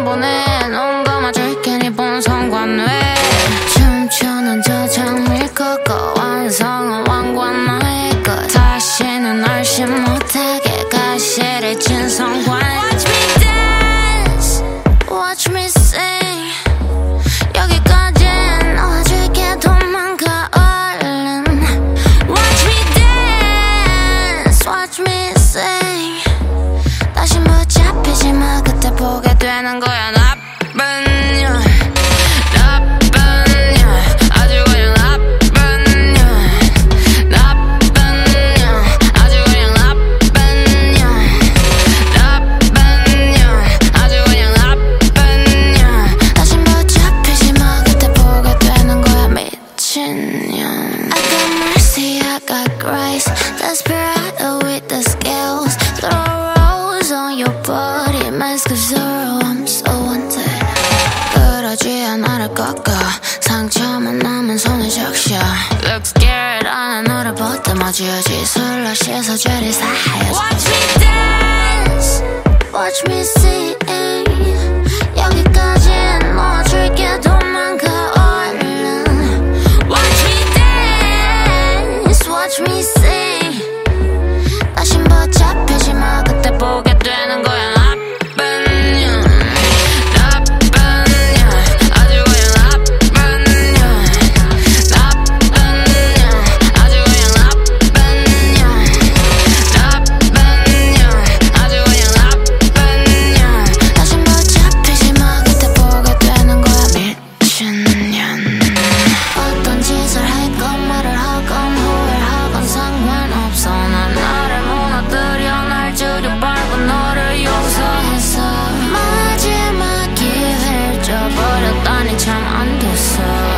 넌 보내 눈 감아줄 테니 본 성관 왜 춤추는 저 장미 걷고 완성은 왕관 너의 것 다시는 얼씬 못하게 가시를 친 성관 Watch me dance Watch me sing mercy I got grace Desperado with the scales Throw rose on your body Mask of sorrow I'm so wanted 그러지 않아를 꺾어 상처만 남은 손을 적셔 Look scared 안에 너를 보듬어주지 술로 씻어 죄를 사하여 Watch me dance Watch me sing 못 잡히지 마 그때 보게 which I'm under so